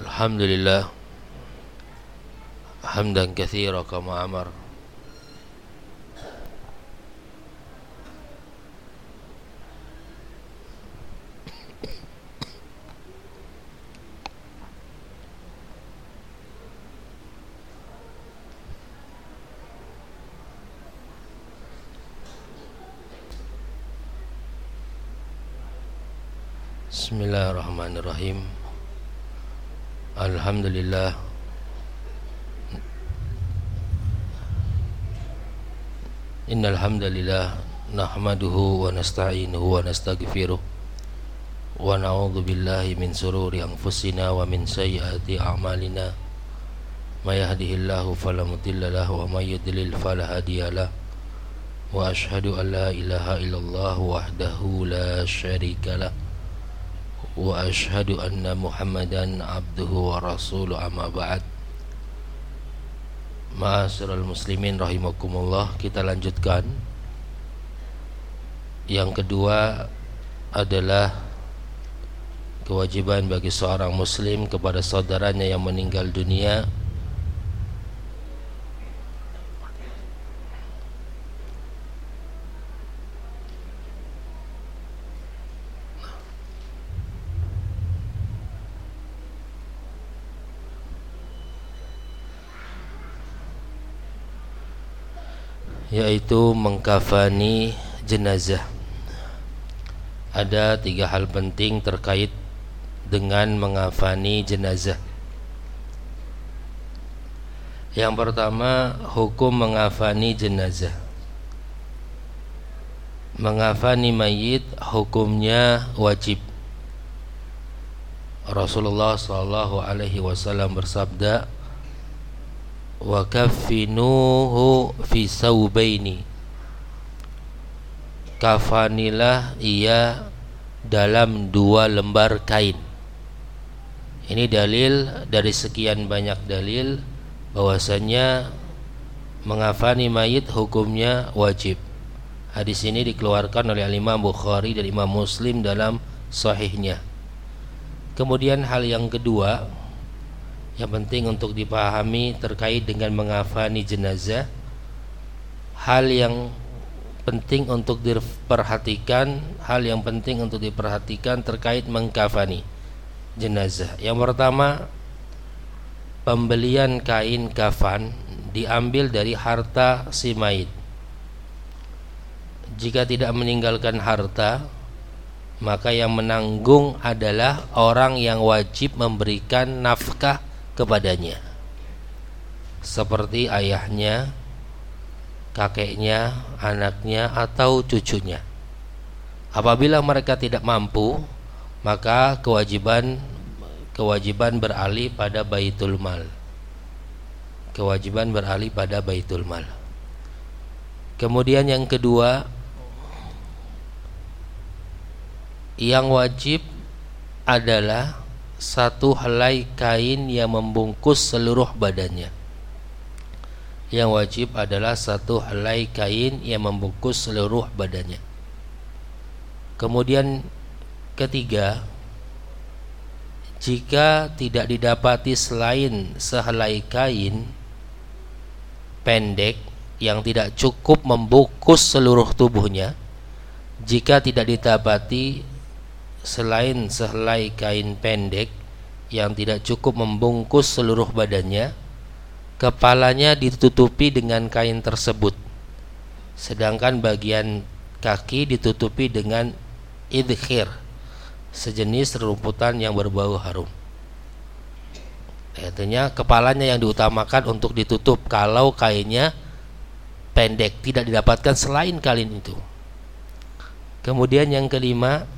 الحمد لله حمدا كثيرا كما أمر الحمد لله إن الحمد لله نحمده ونستعينه ونستغفره ونعوذ بالله من سرور أنفسنا ومن سيئات أعمالنا ما يهده الله فلا مضل له وما يضلل فلا هادي له وأشهد أن لا إله إلا الله وحده لا شريك له وأشهد أن محمدا عبده ورسوله أما بعد Ma'asyiral muslimin rahimakumullah Kita lanjutkan Yang kedua adalah Kewajiban bagi seorang muslim kepada saudaranya yang meninggal dunia Yaitu mengkafani jenazah. Ada tiga hal penting terkait dengan mengafani jenazah. Yang pertama, hukum mengafani jenazah. Mengafani mayit hukumnya wajib. Rasulullah sallallahu alaihi wasallam bersabda, wa kaffinuhu fi saubaini. Kafanilah ia dalam dua lembar kain. Ini dalil dari sekian banyak dalil bahwasanya mengafani mayit hukumnya wajib. Hadis ini dikeluarkan oleh Imam Bukhari dan Imam Muslim dalam sahihnya. Kemudian hal yang kedua yang penting untuk dipahami terkait dengan mengafani jenazah hal yang penting untuk diperhatikan hal yang penting untuk diperhatikan terkait mengkafani jenazah. Yang pertama pembelian kain kafan diambil dari harta si mayit. Jika tidak meninggalkan harta maka yang menanggung adalah orang yang wajib memberikan nafkah kepadanya seperti ayahnya, kakeknya, anaknya atau cucunya. Apabila mereka tidak mampu, maka kewajiban kewajiban beralih pada baitul mal. Kewajiban beralih pada baitul mal. Kemudian yang kedua yang wajib adalah satu helai kain yang membungkus seluruh badannya. Yang wajib adalah satu helai kain yang membungkus seluruh badannya. Kemudian ketiga, jika tidak didapati selain sehelai kain pendek yang tidak cukup membungkus seluruh tubuhnya, jika tidak didapati selain sehelai kain pendek yang tidak cukup membungkus seluruh badannya, kepalanya ditutupi dengan kain tersebut. Sedangkan bagian kaki ditutupi dengan idkhir, sejenis rumputan yang berbau harum. Artinya kepalanya yang diutamakan untuk ditutup kalau kainnya pendek, tidak didapatkan selain kain itu. Kemudian yang kelima,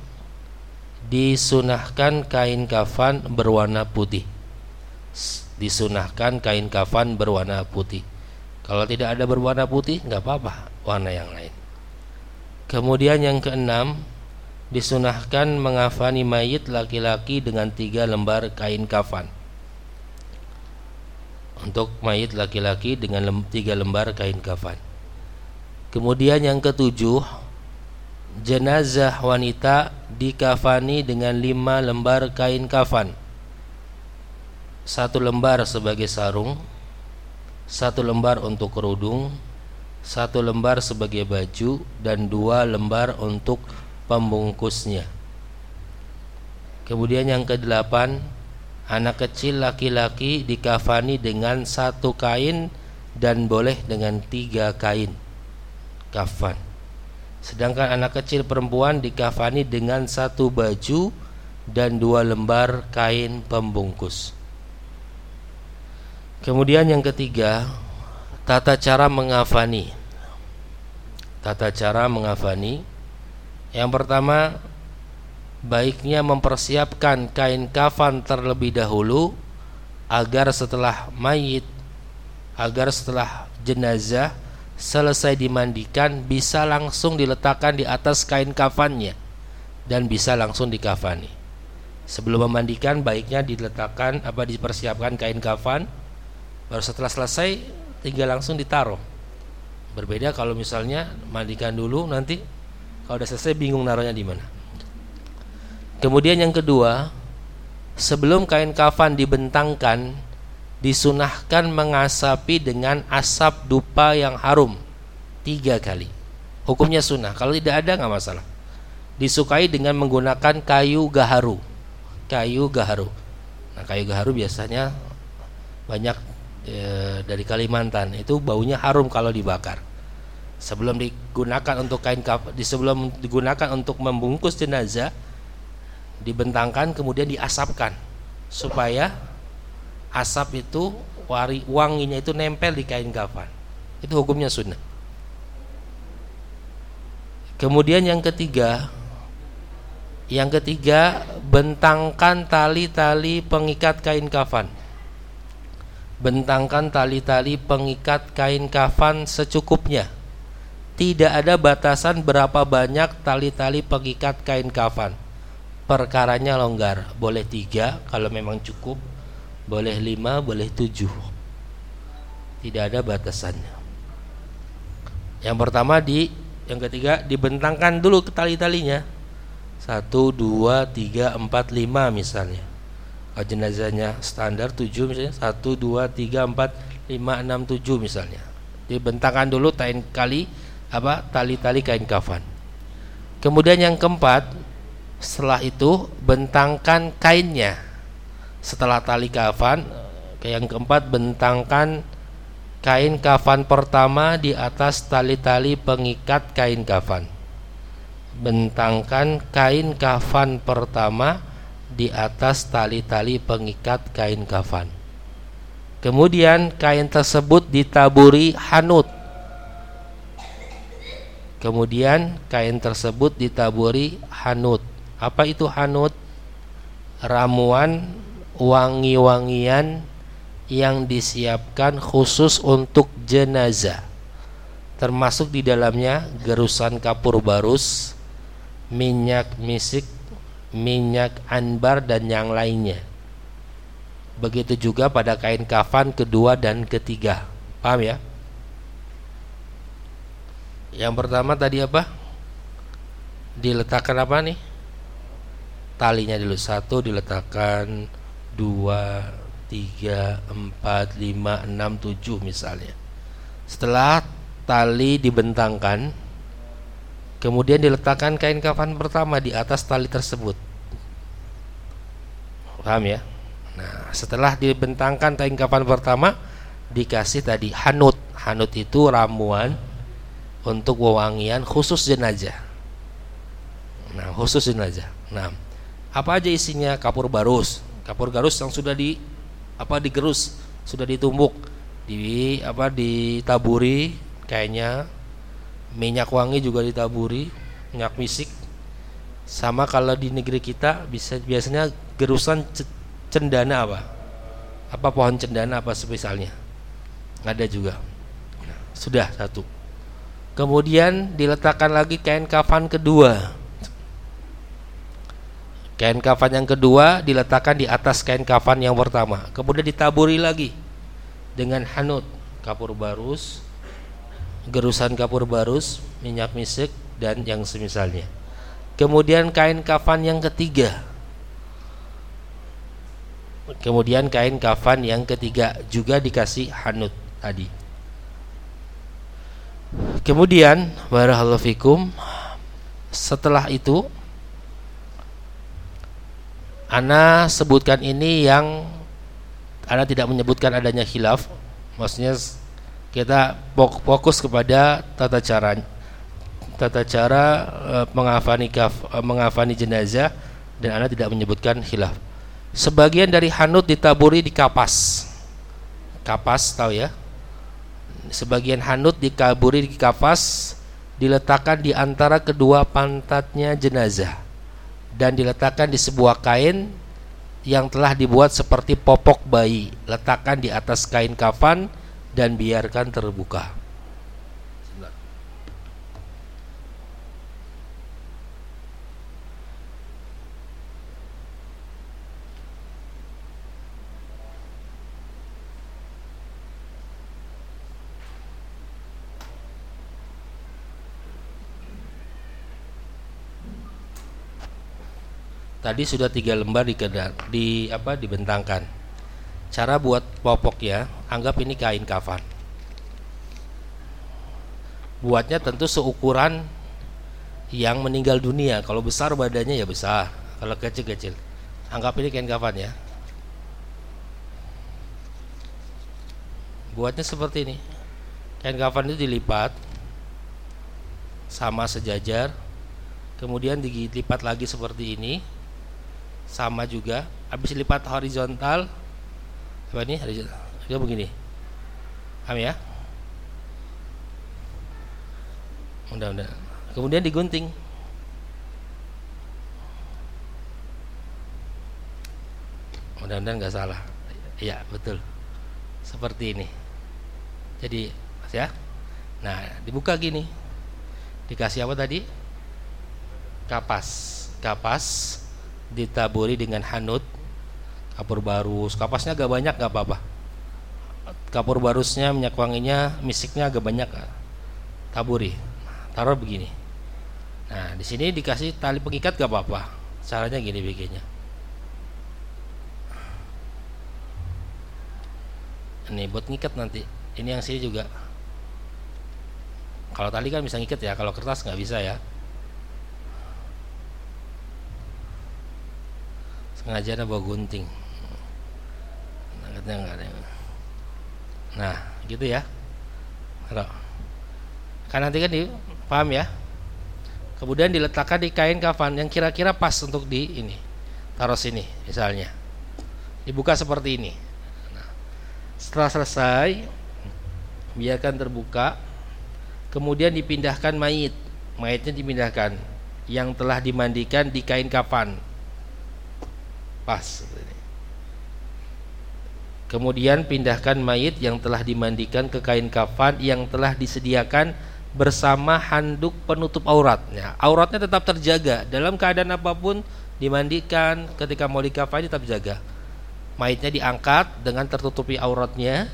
disunahkan kain kafan berwarna putih. Disunahkan kain kafan berwarna putih. Kalau tidak ada berwarna putih nggak apa-apa warna yang lain. Kemudian yang keenam disunahkan mengafani mayit laki-laki dengan tiga lembar kain kafan. Untuk mayit laki-laki dengan tiga lembar kain kafan. Kemudian yang ketujuh jenazah wanita dikafani dengan lima lembar kain kafan satu lembar sebagai sarung, satu lembar untuk kerudung, satu lembar sebagai baju, dan dua lembar untuk pembungkusnya. Kemudian yang kedelapan, anak kecil laki-laki dikafani dengan satu kain dan boleh dengan tiga kain kafan. Sedangkan anak kecil perempuan dikafani dengan satu baju dan dua lembar kain pembungkus. Kemudian yang ketiga, tata cara mengafani. Tata cara mengafani. Yang pertama, baiknya mempersiapkan kain kafan terlebih dahulu agar setelah mayit agar setelah jenazah selesai dimandikan bisa langsung diletakkan di atas kain kafannya dan bisa langsung dikafani. Sebelum memandikan baiknya diletakkan apa dipersiapkan kain kafan. Baru setelah selesai tinggal langsung ditaruh. Berbeda kalau misalnya mandikan dulu nanti kalau udah selesai bingung naruhnya di mana. Kemudian yang kedua sebelum kain kafan dibentangkan disunahkan mengasapi dengan asap dupa yang harum. Tiga kali. Hukumnya sunnah. Kalau tidak ada nggak masalah. Disukai dengan menggunakan kayu gaharu. Kayu gaharu. Nah kayu gaharu biasanya banyak e, dari Kalimantan. Itu baunya harum kalau dibakar. Sebelum digunakan untuk kain di sebelum digunakan untuk membungkus jenazah dibentangkan kemudian diasapkan supaya asap itu wari wanginya itu nempel di kain kafan itu hukumnya sunnah. Kemudian yang ketiga yang ketiga bentangkan tali-tali pengikat kain kafan. Bentangkan tali-tali pengikat kain kafan secukupnya. Tidak ada batasan berapa banyak tali-tali pengikat kain kafan. Perkaranya longgar, boleh tiga kalau memang cukup, boleh lima, boleh tujuh. Tidak ada batasannya. Yang pertama di, yang ketiga dibentangkan dulu ke tali-talinya. Satu, dua, tiga, empat, lima misalnya jenazahnya standar 7 misalnya 1 2 3 4 5 6 7 misalnya dibentangkan dulu tain kali apa tali-tali kain kafan kemudian yang keempat setelah itu bentangkan kainnya setelah tali kafan yang keempat bentangkan kain kafan pertama di atas tali-tali pengikat kain kafan bentangkan kain kafan pertama di atas tali-tali pengikat kain kafan. Kemudian kain tersebut ditaburi hanut. Kemudian kain tersebut ditaburi hanut. Apa itu hanut? Ramuan wangi-wangian yang disiapkan khusus untuk jenazah. Termasuk di dalamnya gerusan kapur barus, minyak misik minyak anbar dan yang lainnya. Begitu juga pada kain kafan kedua dan ketiga. Paham ya? Yang pertama tadi apa? Diletakkan apa nih? Talinya dulu satu diletakkan dua, tiga, empat, lima, enam, tujuh misalnya. Setelah tali dibentangkan, Kemudian diletakkan kain kafan pertama di atas tali tersebut. Paham ya? Nah, setelah dibentangkan kain kafan pertama dikasih tadi hanut. Hanut itu ramuan untuk wewangian khusus jenazah. Nah, khusus jenazah. Nah, apa aja isinya? Kapur barus. Kapur garus yang sudah di apa digerus, sudah ditumbuk, di apa ditaburi kayaknya minyak wangi juga ditaburi minyak misik. Sama kalau di negeri kita bisa biasanya gerusan cendana apa? Apa pohon cendana apa spesialnya? Ada juga. Nah, sudah satu. Kemudian diletakkan lagi kain kafan kedua kain kafan yang kedua diletakkan di atas kain kafan yang pertama kemudian ditaburi lagi dengan hanut kapur barus gerusan kapur barus, minyak misik dan yang semisalnya. Kemudian kain kafan yang ketiga. kemudian kain kafan yang ketiga juga dikasih hanut tadi kemudian barakallahu fikum setelah itu Ana sebutkan ini yang Ana tidak menyebutkan adanya khilaf. Maksudnya kita fokus kepada tata cara tata cara uh, mengafani kaf, uh, mengafani jenazah dan Ana tidak menyebutkan khilaf. Sebagian dari hanut ditaburi di kapas. Kapas tahu ya? Sebagian hanut dikaburi di kapas diletakkan di antara kedua pantatnya jenazah dan diletakkan di sebuah kain yang telah dibuat seperti popok bayi. Letakkan di atas kain kafan dan biarkan terbuka. Tadi sudah tiga lembar di, di apa dibentangkan. Cara buat popok ya, anggap ini kain kafan. Buatnya tentu seukuran yang meninggal dunia. Kalau besar badannya ya besar, kalau kecil-kecil. Anggap ini kain kafan ya. Buatnya seperti ini. Kain kafan itu dilipat sama sejajar, kemudian dilipat lagi seperti ini sama juga. Habis lipat horizontal apa ini? Horizontal dia begini. Paham ya? Mudah-mudahan kemudian digunting. Mudah-mudahan nggak salah. Iya betul. Seperti ini. Jadi ya? Nah dibuka gini. Dikasih apa tadi? Kapas. Kapas ditaburi dengan hanut kapur barus. Kapasnya agak banyak gak apa-apa. Kapur barusnya minyak wanginya misiknya agak banyak taburi. Taruh begini. Nah di sini dikasih tali pengikat gak apa-apa. Caranya gini bikinnya. Ini buat ngikat nanti. Ini yang sini juga. Kalau tali kan bisa ngikat ya kalau kertas nggak bisa ya sengaja bawa gunting. Nah, ada nah gitu ya. Kan nanti kan di paham ya? Kemudian diletakkan di kain kafan yang kira-kira pas untuk di ini. Taruh sini misalnya. Dibuka seperti ini. Nah, setelah selesai biarkan terbuka. Kemudian dipindahkan mayit. Mayitnya dipindahkan. Yang telah dimandikan di kain kafan pas kemudian pindahkan mayit yang telah dimandikan ke kain kafan yang telah disediakan bersama handuk penutup auratnya. Auratnya tetap terjaga. Dalam keadaan apa pun dimandikan. Ketika mau dikafani tetap jaga. Mayitnya diangkat dengan tertutupi auratnya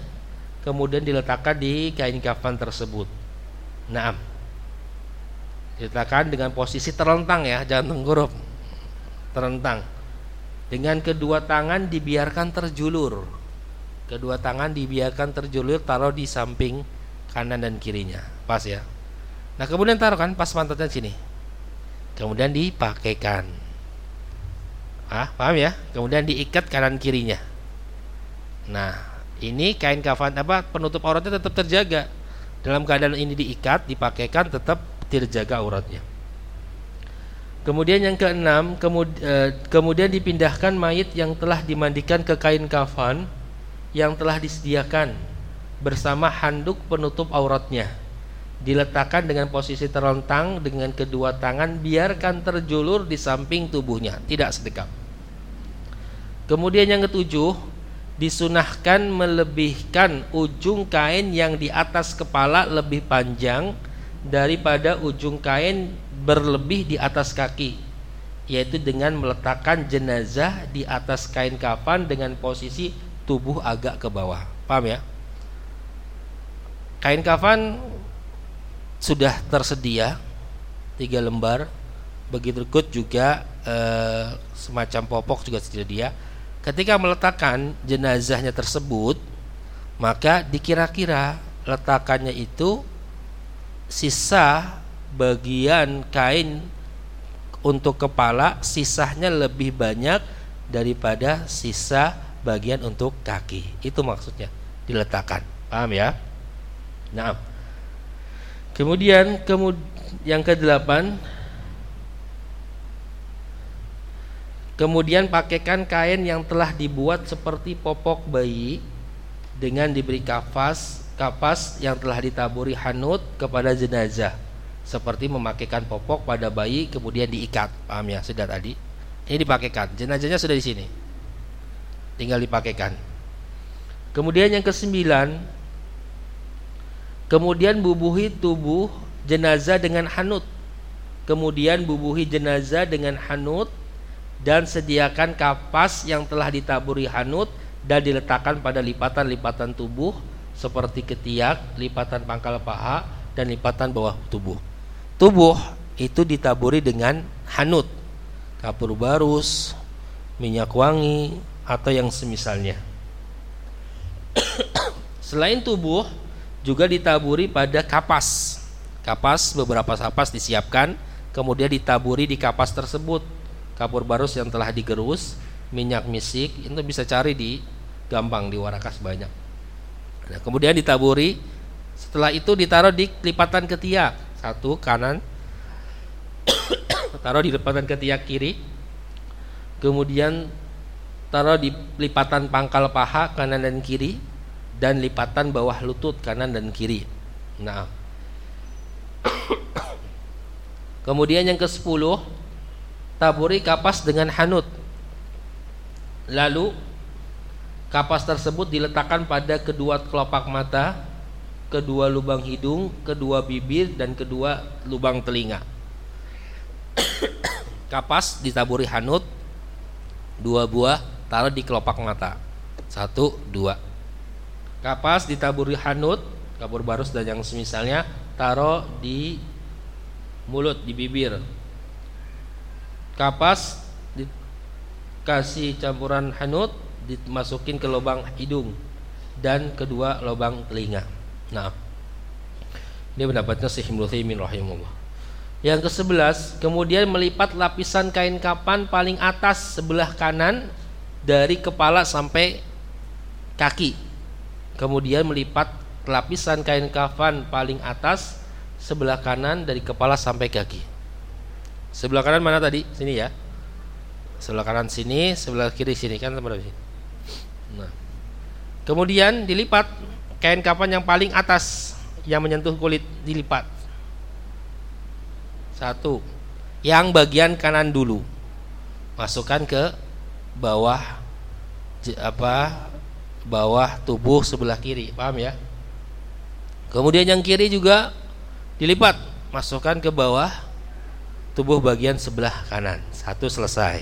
kemudian diletakkan di kain kafan tersebut. Nah diletakkan dengan posisi terlentang ya jangan tenggurup terlentang dengan kedua tangan dibiarkan terjulur. Kedua tangan dibiarkan terjulur taruh di samping kanan dan kirinya. Pas ya. Nah kemudian taruh kan pas pantatnya sini. Kemudian dipakaikan. Ah paham ya? Kemudian diikat kanan kirinya. Nah ini kain kafan apa penutup auratnya tetap terjaga. Dalam keadaan ini diikat dipakaikan tetap terjaga auratnya Kemudian yang keenam, eh, kemudian dipindahkan mayit yang telah dimandikan ke kain kafan yang telah disediakan bersama handuk penutup auratnya. Diletakkan dengan posisi terlentang dengan kedua tangan, biarkan terjulur di samping tubuhnya, tidak sedekap. Kemudian yang ketujuh, disunahkan melebihkan ujung kain yang di atas kepala lebih panjang daripada ujung kain berlebih di atas kaki yaitu dengan meletakkan jenazah di atas kain kafan dengan posisi tubuh agak ke bawah. Paham ya? Kain kafan sudah tersedia tiga lembar. Begitu juga eh, semacam popok juga tersedia. ketika meletakkan jenazahnya tersebut maka dikira-kira letakannya itu sisa bagian kain untuk kepala sisanya lebih banyak daripada sisa bagian untuk kaki. Itu maksudnya diletakkan. Paham ya? Nah kemudian kemud yang kedelapan kemudian pakaikan kain yang telah dibuat seperti popok bayi dengan diberi kapas kapas yang telah ditaburi hanut kepada jenazah seperti memakaikan popok pada bayi kemudian diikat. Paham ya? Sudah tadi. Ini dipakaikan jenazahnya sudah di sini. Tinggal dipakaikan kemudian yang kesembilan kemudian bubuhi tubuh jenazah dengan hanut. Kemudian bubuhi jenazah dengan hanut dan sediakan kapas yang telah ditaburi hanut dan diletakkan pada lipatan-lipatan tubuh seperti ketiak, lipatan pangkal paha dan lipatan bawah tubuh. Tubuh itu ditaburi dengan hanut, kapur barus, minyak wangi atau yang semisalnya. Selain tubuh juga ditaburi pada kapas. Kapas beberapa kapas disiapkan kemudian ditaburi di kapas tersebut. Kapur barus yang telah digerus minyak misik itu bisa cari di gampang di warakas banyak. Nah, kemudian ditaburi, setelah itu ditaruh di lipatan ketiak. Satu kanan, taruh di lipatan ketiak kiri, kemudian taruh di lipatan pangkal paha kanan dan kiri, dan lipatan bawah lutut kanan dan kiri. Nah, kemudian yang ke sepuluh taburi kapas dengan hanut. Lalu kapas tersebut diletakkan pada kedua kelopak mata, kedua lubang hidung, kedua bibir dan kedua lubang telinga. kapas ditaburi hanut dua buah taruh di kelopak mata. Satu, dua. Kapas ditaburi hanut, kabur barus dan yang semisalnya taruh di mulut, di bibir. Kapas kasih campuran hanut dimasukin ke lubang hidung dan kedua lubang telinga. Nah, ini pendapatnya Syekh Ibnu Taimin rahimahullah. Yang ke-11, kemudian melipat lapisan kain kapan paling atas sebelah kanan dari kepala sampai kaki. Kemudian melipat lapisan kain kafan paling atas sebelah kanan dari kepala sampai kaki. Sebelah kanan mana tadi? Sini ya sebelah kanan sini sebelah kiri sini kan nah kemudian dilipat kain kapan yang paling atas yang menyentuh kulit dilipat. Satu yang bagian kanan dulu. Masukkan ke bawah apa bawah tubuh sebelah kiri paham ya? Kemudian yang kiri juga dilipat masukkan ke bawah tubuh bagian sebelah kanan. Satu selesai.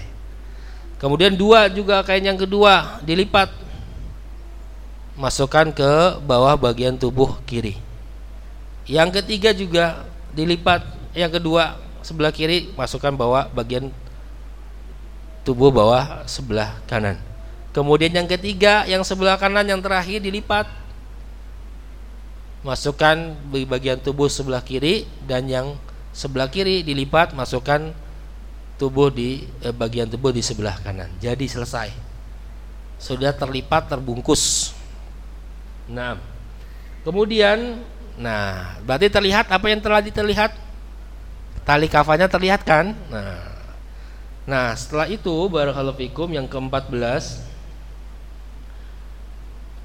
Kemudian dua juga kain yang kedua dilipat masukkan ke bawah bagian tubuh kiri. Yang ketiga juga dilipat, yang kedua sebelah kiri masukkan bawah bagian tubuh bawah sebelah kanan. Kemudian yang ketiga, yang sebelah kanan yang terakhir dilipat masukkan bagian tubuh sebelah kiri dan yang sebelah kiri dilipat masukkan tubuh di eh, bagian tubuh di sebelah kanan. Jadi selesai. Sudah terlipat terbungkus. Nah, kemudian nah, berarti terlihat apa yang telah diterlihat? Tali kafanya terlihat kan? Nah. Nah, setelah itu barakallahu yang ke-14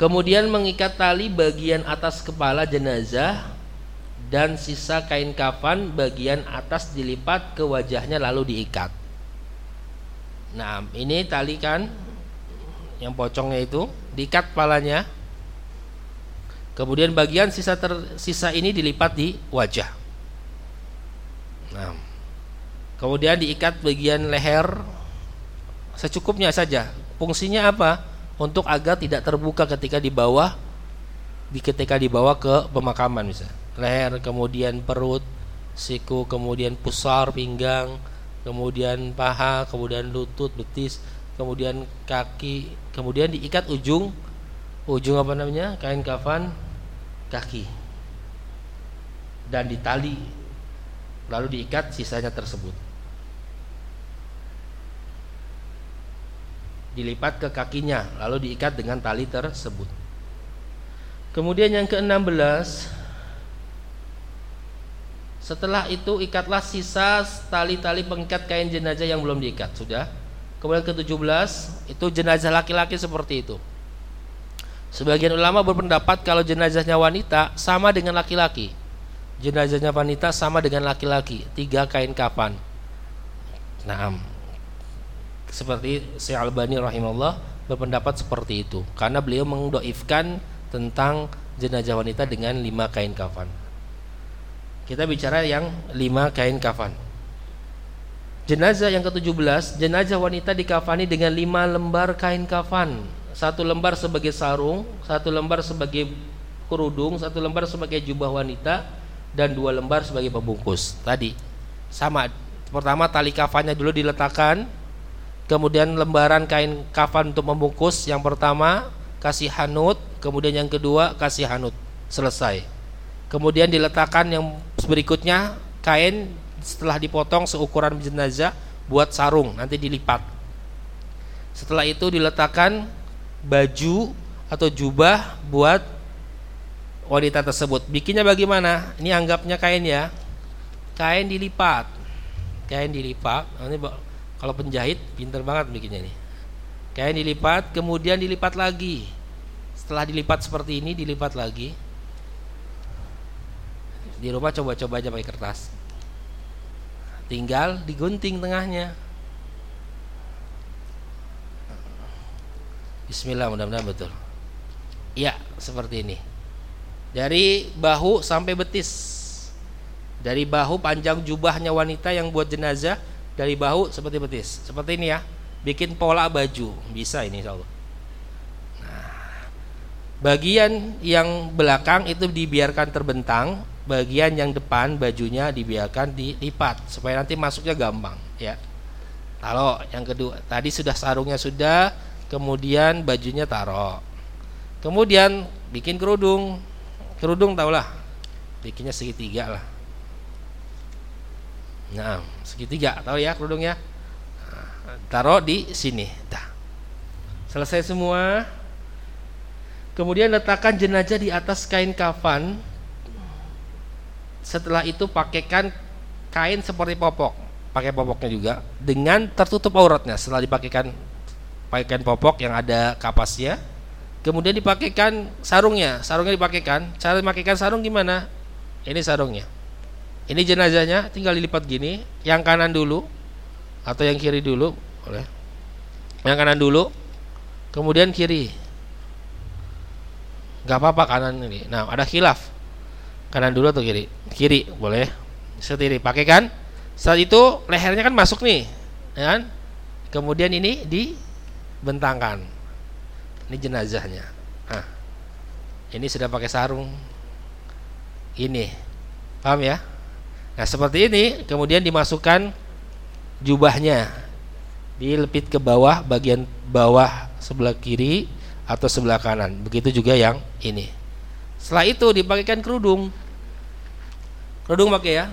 Kemudian mengikat tali bagian atas kepala jenazah dan sisa kain kafan bagian atas dilipat ke wajahnya lalu diikat. Nah, ini tali kan yang pocongnya itu diikat kepalanya. Kemudian bagian sisa tersisa ini dilipat di wajah. Nah, kemudian diikat bagian leher secukupnya saja. Fungsinya apa? Untuk agar tidak terbuka ketika di bawah di ketika dibawa ke pemakaman misalnya leher, kemudian perut, siku, kemudian pusar pinggang, kemudian paha, kemudian lutut, betis, kemudian kaki, kemudian diikat ujung ujung apa namanya? kain kafan kaki. Dan ditali lalu diikat sisanya tersebut. Dilipat ke kakinya lalu diikat dengan tali tersebut. Kemudian yang ke-16 setelah itu ikatlah sisa tali-tali pengikat kain jenazah yang belum diikat sudah. Kemudian ke-17 itu jenazah laki-laki seperti itu. Sebagian ulama berpendapat kalau jenazahnya wanita sama dengan laki-laki. Jenazahnya wanita sama dengan laki-laki, tiga kain kapan. Nah, seperti Syekh Albani rahimahullah berpendapat seperti itu karena beliau mengdoifkan tentang jenazah wanita dengan lima kain kafan. Kita bicara yang lima kain kafan. Jenazah yang ke-17, jenazah wanita dikafani dengan lima lembar kain kafan. Satu lembar sebagai sarung, satu lembar sebagai kerudung, satu lembar sebagai jubah wanita, dan dua lembar sebagai pembungkus. Tadi sama. Pertama tali kafannya dulu diletakkan, kemudian lembaran kain kafan untuk membungkus. Yang pertama kasih hanut, kemudian yang kedua kasih hanut. Selesai. Kemudian diletakkan yang berikutnya kain setelah dipotong seukuran jenazah buat sarung nanti dilipat. Setelah itu diletakkan baju atau jubah buat wanita tersebut. Bikinnya bagaimana? Ini anggapnya kain ya. Kain dilipat. Kain dilipat. Ini kalau penjahit pinter banget bikinnya ini. Kain dilipat, kemudian dilipat lagi. Setelah dilipat seperti ini, dilipat lagi di rumah coba-coba aja pakai kertas tinggal digunting tengahnya Bismillah mudah-mudahan betul. Ya seperti ini. Dari bahu sampai betis. Dari bahu panjang jubahnya wanita yang buat jenazah dari bahu seperti betis. Seperti ini ya bikin pola baju. Bisa ini insya Allah. Nah, bagian yang belakang itu dibiarkan terbentang bagian yang depan bajunya dibiarkan dilipat supaya nanti masuknya gampang ya. Kalau yang kedua tadi sudah sarungnya sudah kemudian bajunya taruh. Kemudian bikin kerudung. Kerudung tahulah bikinnya segitiga lah. Nah segitiga tahu ya kerudungnya nah, taruh di sini dah. Selesai semua. Kemudian letakkan jenazah di atas kain kafan. Setelah itu pakaikan kain seperti popok. Pakai popoknya juga. Dengan tertutup auratnya setelah dipakaikan pakaikan popok yang ada kapasnya. Kemudian dipakaikan sarungnya. Sarungnya dipakaikan. Cara memakaikan sarung gimana? Ini sarungnya. Ini jenazahnya tinggal dilipat gini. Yang kanan dulu atau yang kiri dulu boleh. Yang kanan dulu kemudian kiri. Nggak apa-apa kanan ini. Nah ada khilaf. Kanan dulu atau kiri? Kiri boleh. Setiri pakai kan saat itu lehernya kan masuk nih ya kan? Kemudian ini dibentangkan ini jenazahnya. Nah, ini sudah pakai sarung. Ini. Paham ya? Nah seperti ini kemudian dimasukkan jubahnya. Dilepit ke bawah bagian bawah sebelah kiri atau sebelah kanan. Begitu juga yang ini. Setelah itu dipakaikan kerudung. Kerudung pakai ya.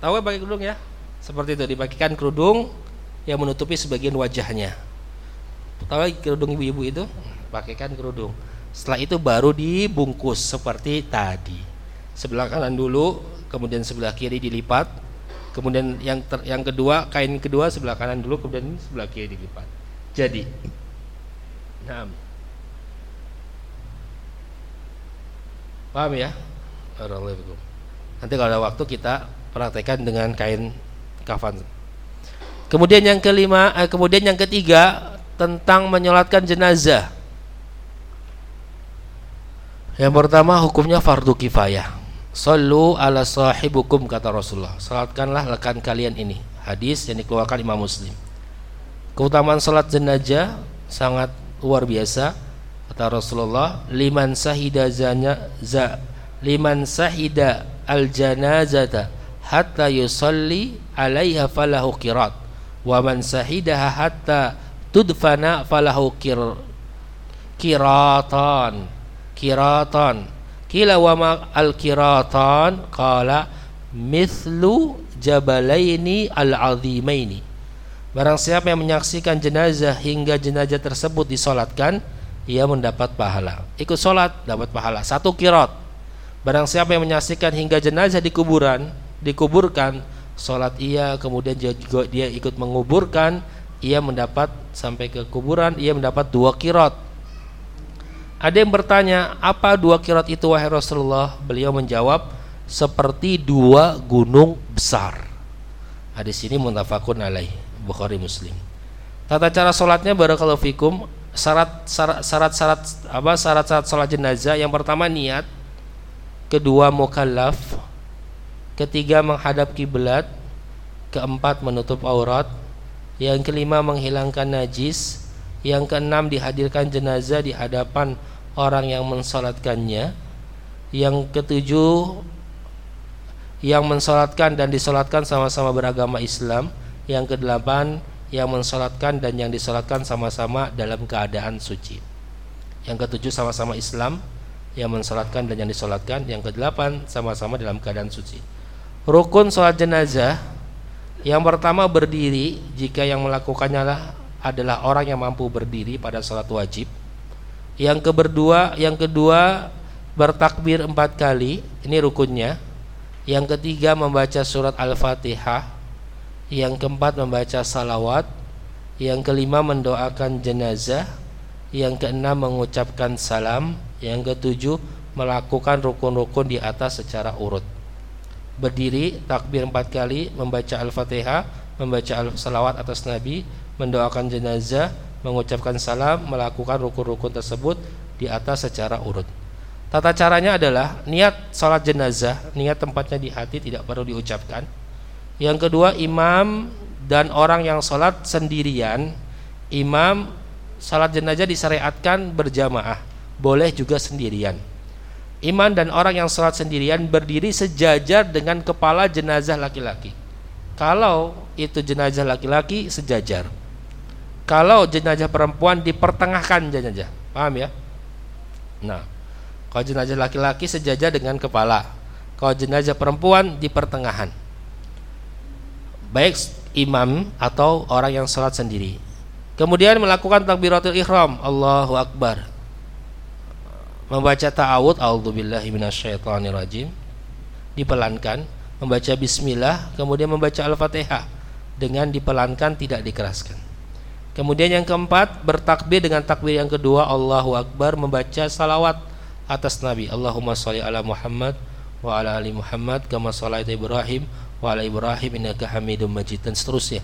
Tahu kan pakai kerudung ya? Seperti itu dipakikan kerudung yang menutupi sebagian wajahnya. Tahu kerudung ibu-ibu itu? Pakaikan kerudung. Setelah itu baru dibungkus seperti tadi. Sebelah kanan dulu, kemudian sebelah kiri dilipat. Kemudian yang ter, yang kedua, kain kedua sebelah kanan dulu, kemudian sebelah kiri dilipat. Jadi, nah, paham ya? Nanti kalau ada waktu kita praktekkan dengan kain kafan. Kemudian yang kelima, eh, kemudian yang ketiga tentang menyolatkan jenazah. Yang pertama hukumnya fardu kifayah. Sallu ala sahibukum kata Rasulullah. Salatkanlah rekan kalian ini. Hadis yang dikeluarkan Imam Muslim. Keutamaan salat jenazah sangat luar biasa kata Rasulullah liman sahida zanya za liman sahida al janazata hatta yusalli alaiha falahu qirat wa man sahidaha hatta tudfana falahu kir kiratan kiratan kila wa ma al kiratan qala mithlu jabalaini al azimaini Barang siapa yang menyaksikan jenazah hingga jenazah tersebut disolatkan, ia mendapat pahala. Ikut solat dapat pahala. Satu kirot. Barang siapa yang menyaksikan hingga jenazah di kuburan, dikuburkan, solat ia, kemudian juga dia ikut menguburkan, ia mendapat sampai ke kuburan, ia mendapat dua kirot. Ada yang bertanya, apa dua kirot itu wahai Rasulullah? Beliau menjawab, seperti dua gunung besar. Hadis ini muntafakun alaih. Bukhari Muslim. Tata cara sholatnya barakallahu fikum syarat syarat syarat, apa syarat syarat sholat jenazah yang pertama niat, kedua mukallaf, ketiga menghadap kiblat, keempat menutup aurat, yang kelima menghilangkan najis, yang keenam dihadirkan jenazah di hadapan orang yang mensolatkannya, yang ketujuh yang mensolatkan dan disolatkan sama-sama beragama Islam, yang kedelapan yang mensolatkan dan yang disolatkan sama-sama dalam keadaan suci. Yang ketujuh sama-sama Islam yang mensolatkan dan yang disolatkan. Yang kedelapan sama-sama dalam keadaan suci. Rukun sholat jenazah yang pertama berdiri jika yang melakukannya adalah orang yang mampu berdiri pada sholat wajib. Yang kedua, yang kedua bertakbir empat kali, ini rukunnya. Yang ketiga membaca surat al-fatihah yang keempat membaca salawat, yang kelima mendoakan jenazah, yang keenam mengucapkan salam, yang ketujuh melakukan rukun-rukun di atas secara urut. Berdiri takbir empat kali, membaca al-fatihah, membaca salawat atas Nabi, mendoakan jenazah, mengucapkan salam, melakukan rukun-rukun tersebut di atas secara urut. Tata caranya adalah niat salat jenazah, niat tempatnya di hati tidak perlu diucapkan yang kedua imam dan orang yang sholat sendirian Imam sholat jenazah disyariatkan berjamaah Boleh juga sendirian Imam dan orang yang sholat sendirian berdiri sejajar dengan kepala jenazah laki-laki Kalau itu jenazah laki-laki sejajar Kalau jenazah perempuan dipertengahkan jenazah Paham ya? Nah Kalau jenazah laki-laki sejajar dengan kepala Kalau jenazah perempuan di pertengahan baik imam atau orang yang sholat sendiri. Kemudian melakukan takbiratul ihram, Allahu Akbar. Membaca ta'awud, A'udzubillahi minasyaitonirrajim. Dipelankan, membaca bismillah, kemudian membaca Al-Fatihah dengan dipelankan tidak dikeraskan. Kemudian yang keempat, bertakbir dengan takbir yang kedua, Allahu Akbar, membaca salawat atas Nabi. Allahumma sholli ala Muhammad wa ala ali Muhammad kama shalaita Ibrahim wa ala Ibrahim innaka Hamidum Majid dan seterusnya.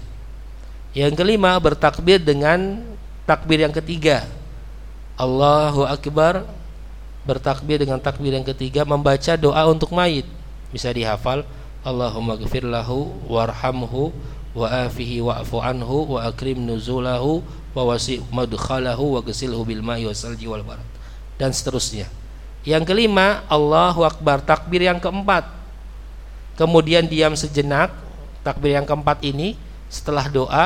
Yang kelima bertakbir dengan takbir yang ketiga. Allahu Akbar bertakbir dengan takbir yang ketiga membaca doa untuk mayit. Bisa dihafal Allahumma gfir lahu warhamhu wa afihi wa'fu anhu wa akrim nuzulahu wa wasi' madkhalahu wa gsilhu bil ma'i wasalji wal barat dan seterusnya. Yang kelima Allahu Akbar takbir yang keempat. Kemudian diam sejenak takbir yang keempat ini. Setelah doa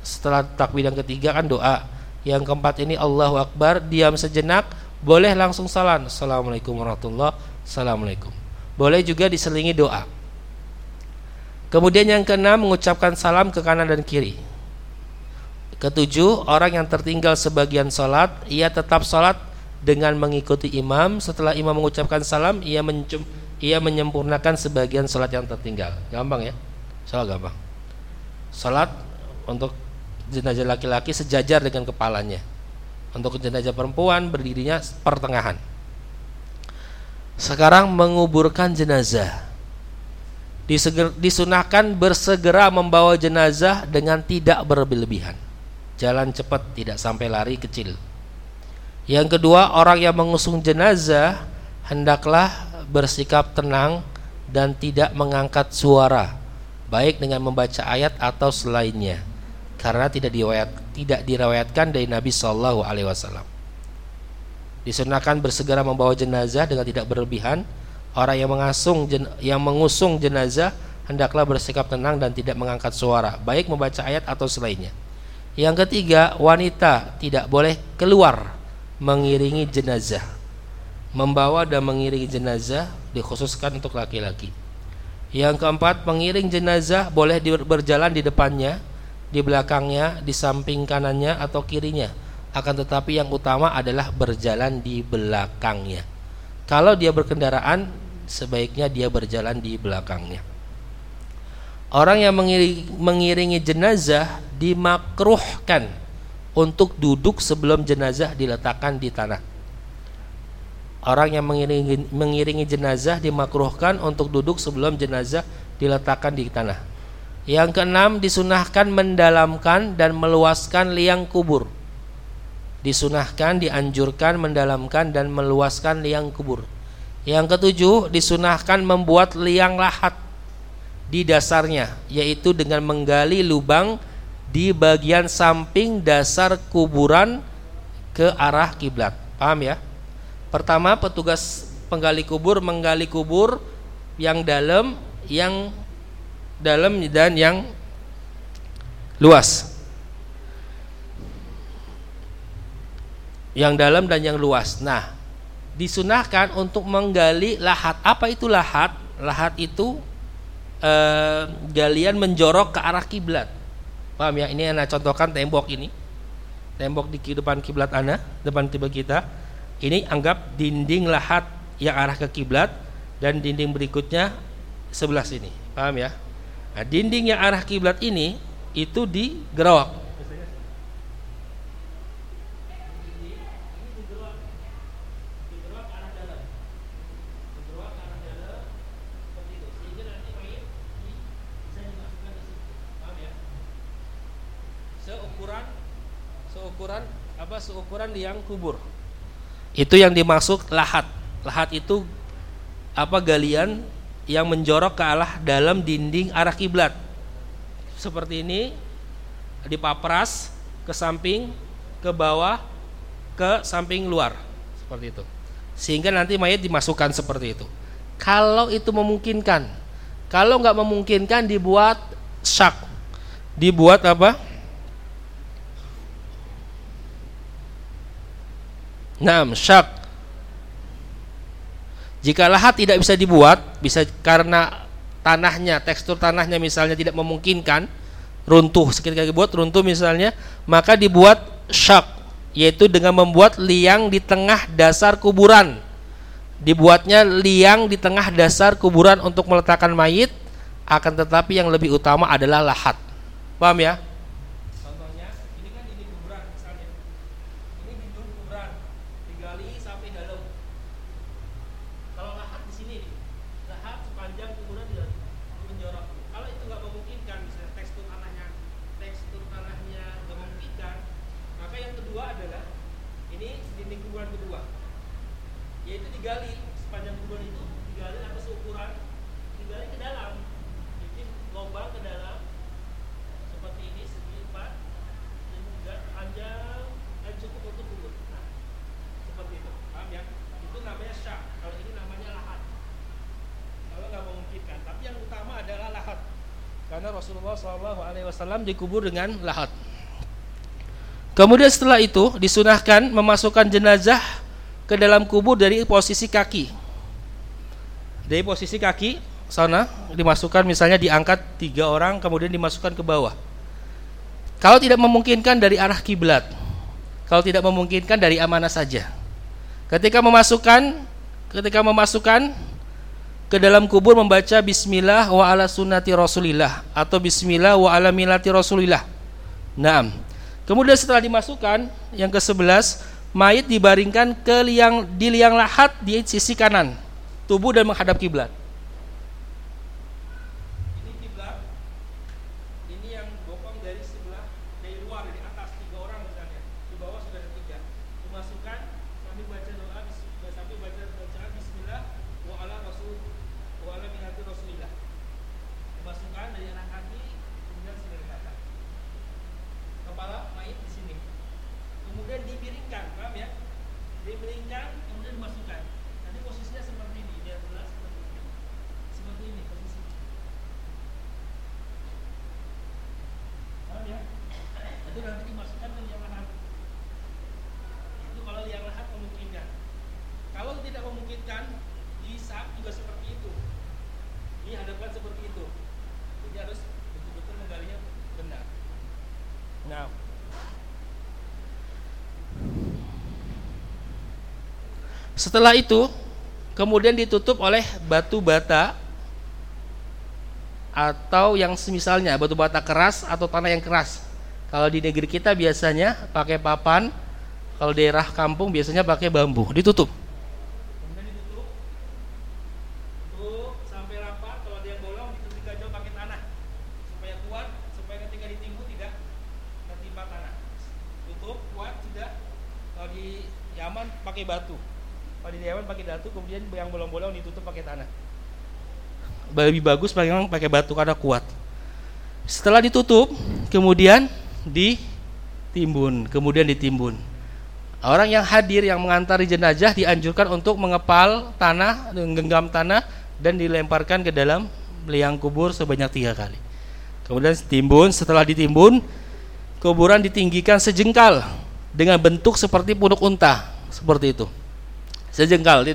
setelah takbir yang ketiga kan doa. Yang keempat ini Allahu Akbar diam sejenak boleh langsung salam. Assalamualaikum warahmatullah Assalamualaikum boleh juga diselingi doa. Kemudian yang keenam mengucapkan salam ke kanan dan kiri. Ketujuh orang yang tertinggal sebagian sholat ia tetap sholat dengan mengikuti imam. Setelah imam mengucapkan salam ia mencium ia menyempurnakan sebagian sholat yang tertinggal. Gampang ya? Sholat gampang. Sholat untuk jenazah laki-laki sejajar dengan kepalanya untuk jenazah perempuan berdirinya pertengahan. Sekarang menguburkan jenazah. Disunahkan bersegera membawa jenazah dengan tidak berlebihan. Jalan cepat tidak sampai lari kecil. Yang kedua orang yang mengusung jenazah hendaklah bersikap tenang dan tidak mengangkat suara baik dengan membaca ayat atau selainnya karena tidak diriwayat tidak diriwayatkan dari Nabi Shallallahu Alaihi Wasallam. Disunahkan bersegera membawa jenazah dengan tidak berlebihan. Orang yang mengasung yang mengusung jenazah hendaklah bersikap tenang dan tidak mengangkat suara, baik membaca ayat atau selainnya. Yang ketiga, wanita tidak boleh keluar mengiringi jenazah. Membawa dan mengiringi jenazah dikhususkan untuk laki-laki. Yang keempat, pengiring jenazah boleh berjalan di depannya, di belakangnya, di samping kanannya atau kirinya. Akan tetapi yang utama adalah berjalan di belakangnya. Kalau dia berkendaraan, sebaiknya dia berjalan di belakangnya. Orang yang mengiringi, jenazah dimakruhkan untuk duduk sebelum jenazah diletakkan di tanah. Orang yang mengiringi, mengiringi jenazah dimakruhkan untuk duduk sebelum jenazah diletakkan di tanah. Yang keenam disunahkan mendalamkan dan meluaskan liang kubur. Disunahkan, dianjurkan mendalamkan dan meluaskan liang kubur. Yang ketujuh disunahkan membuat liang lahat di dasarnya yaitu dengan menggali lubang di bagian samping dasar kuburan ke arah kiblat. Paham ya? Pertama petugas penggali kubur menggali kubur yang dalam, yang dalam dan yang luas. Yang dalam dan yang luas. Nah, disunahkan untuk menggali lahat. Apa itu lahat? Lahat itu eh, galian menjorok ke arah kiblat. Paham ya? Ini anak contohkan tembok ini. Tembok di depan kiblat ana, depan tiba kita. Ini anggap dinding lahat yang arah ke kiblat dan dinding berikutnya sebelah sini. Paham ya? Nah, dinding yang arah kiblat ini itu digerok seukuran liang kubur. Itu yang dimaksud lahat. Lahat itu apa galian yang menjorok ke arah dalam dinding arah kiblat. Seperti ini dipapras ke samping, ke bawah, ke samping luar. Seperti itu. Sehingga nanti mayat dimasukkan seperti itu. Kalau itu memungkinkan. Kalau nggak memungkinkan dibuat syak. Dibuat apa? Nah, syak. Jika lahat tidak bisa dibuat, bisa karena tanahnya, tekstur tanahnya misalnya tidak memungkinkan, runtuh sekali buat runtuh misalnya, maka dibuat syak, yaitu dengan membuat liang di tengah dasar kuburan. Dibuatnya liang di tengah dasar kuburan untuk meletakkan mayit, akan tetapi yang lebih utama adalah lahat. Paham ya? Rasulullah SAW dikubur dengan lahat. Kemudian setelah itu disunahkan memasukkan jenazah ke dalam kubur dari posisi kaki. Dari posisi kaki sana dimasukkan misalnya diangkat tiga orang kemudian dimasukkan ke bawah. Kalau tidak memungkinkan dari arah kiblat, kalau tidak memungkinkan dari amanah saja. Ketika memasukkan, ketika memasukkan ke dalam kubur membaca bismillah wa ala sunnati rasulillah atau bismillah wa ala milati rasulillah. Naam. Kemudian setelah dimasukkan yang ke-11 mayit dibaringkan ke liang di liang lahat di sisi kanan tubuh dan menghadap kiblat. Setelah itu kemudian ditutup oleh batu bata atau yang semisalnya batu bata keras atau tanah yang keras kalau di negeri kita biasanya pakai papan kalau daerah kampung biasanya pakai bambu, ditutup. Kemudian ditutup. Tutup sampai rapat. Kalau ada yang bolong ditutup pakai tanah supaya kuat, supaya ketika ditimbun tidak tertimpa tanah. Tutup kuat sudah. Kalau di Yaman pakai batu. Kalau di Yaman pakai batu, kemudian yang bolong-bolong ditutup pakai tanah. Lebih bagus memang pakai batu karena kuat. Setelah ditutup, kemudian ditimbun, kemudian ditimbun. Orang yang hadir yang mengantari jenazah dianjurkan untuk mengepal tanah, menggenggam tanah dan dilemparkan ke dalam liang kubur sebanyak tiga kali. Kemudian timbun, setelah ditimbun, kuburan ditinggikan sejengkal dengan bentuk seperti punuk unta, seperti itu. Sejengkal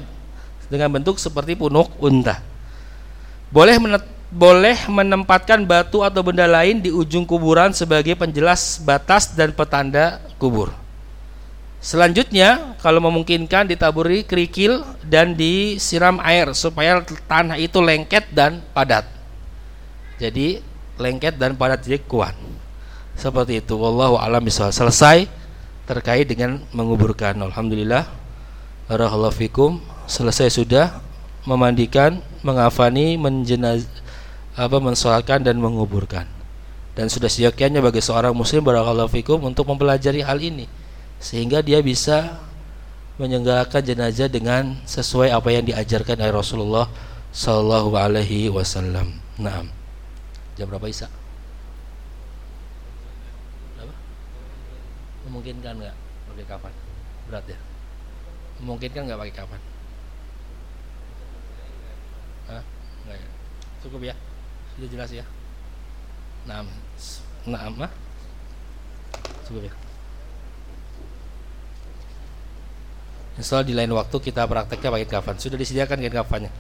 dengan bentuk seperti punuk unta. Boleh boleh menempatkan batu atau benda lain di ujung kuburan sebagai penjelas batas dan petanda kubur. Selanjutnya, kalau memungkinkan ditaburi kerikil dan disiram air supaya tanah itu lengket dan padat. Jadi lengket dan padat jadi kuat. Seperti itu. Wallahu a'lam bishawab. Selesai terkait dengan menguburkan. Alhamdulillah. Barakallahu. Selesai sudah memandikan, mengafani, menjenaz apa mensolatkan dan menguburkan. Dan sudah seyogianya bagi seorang muslim barakallahu fikum untuk mempelajari hal ini sehingga dia bisa menyelenggarakan jenazah dengan sesuai apa yang diajarkan oleh Rasulullah Sallallahu Alaihi Wasallam. Nah, jam berapa Isa? Berapa? Memungkinkan nggak pakai kapan? Berat ya? Memungkinkan nggak pakai kapan? Hah? Nggak ya? Cukup ya? Sudah jelas ya? Nah, nah, Cukup ya? Allah di lain waktu kita prakteknya pakai kafan. Sudah disediakan kain kafannya.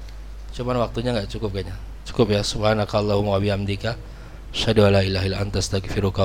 Cuman waktunya nggak cukup kayaknya. Cukup ya. Subhanakallahumma wa bihamdika. Asyhadu an la ilaha illa anta astaghfiruka.